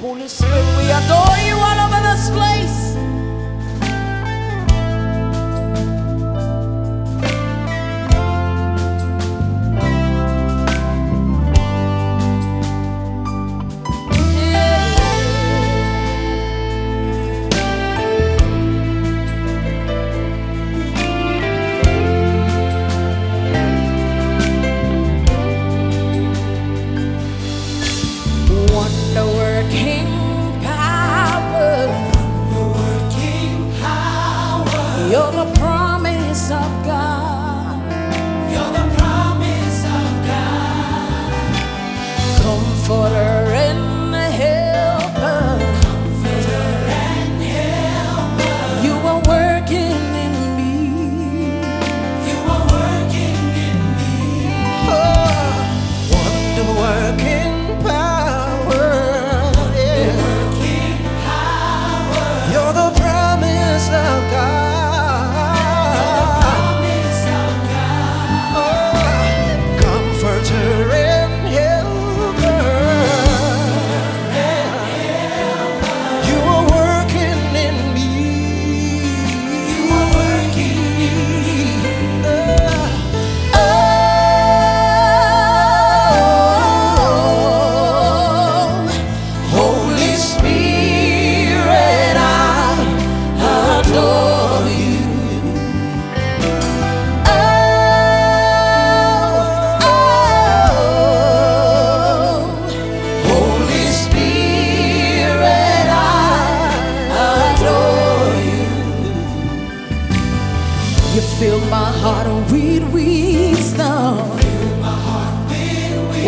Julho seu e a working power. Working power. Fill my heart with wisdom.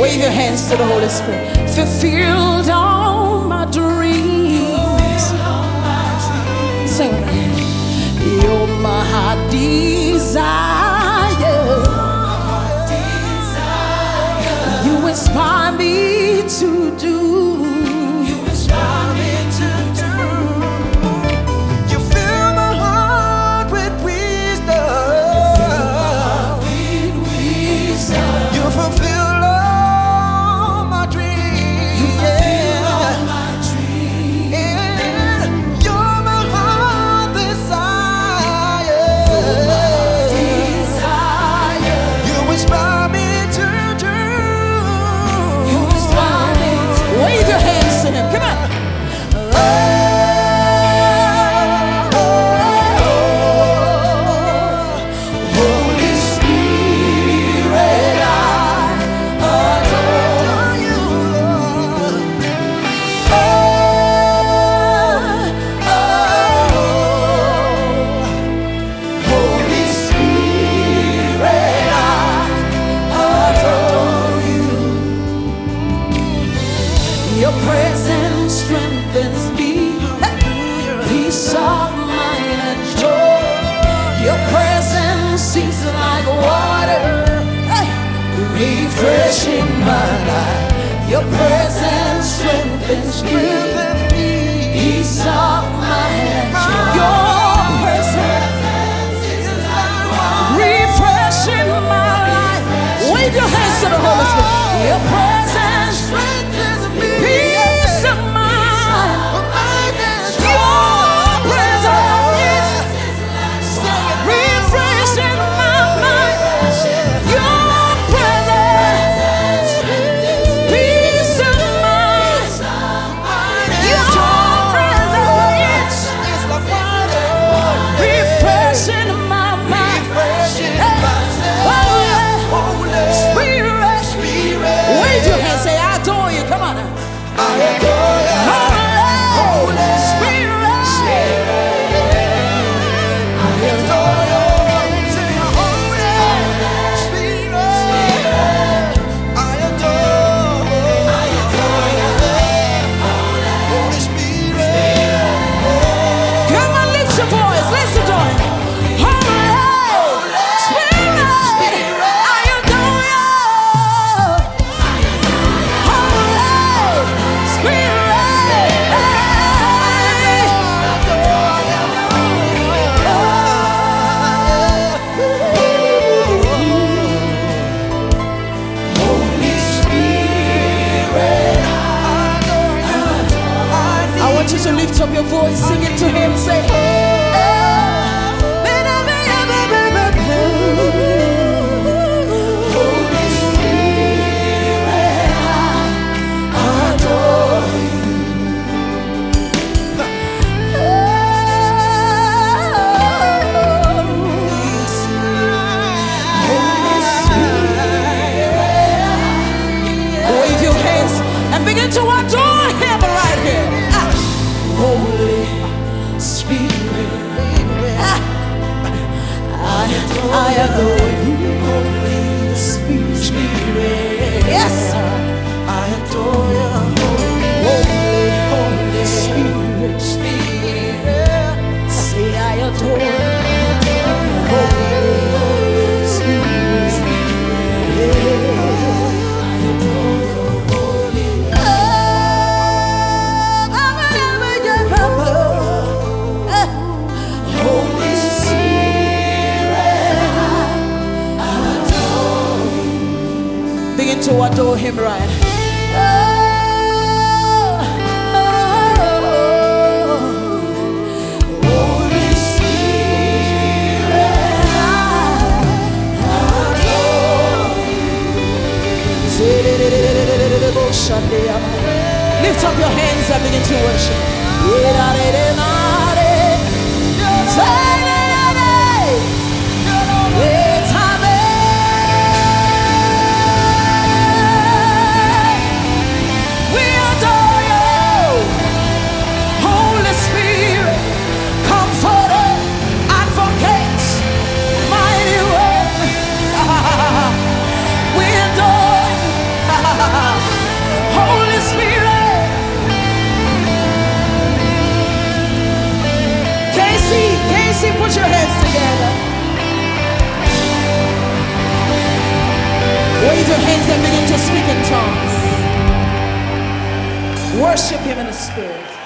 Wave your hands to the Holy Spirit. Fulfilled all my dreams. Sing it. You're my heart desire. You inspire me. Refreshing my life. Your presence strengthens me. and over. Want you to lift up your voice, sing it to him, say, Holy Spirit, I adore Wave your hands and begin to adore I, adore you, Holy Spirit. Yes, to adore Him, right? Holy Spirit, Lift up your hands and begin to worship. Wave your hands and begin to speak in tongues. Worship Him in the Spirit.